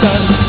sun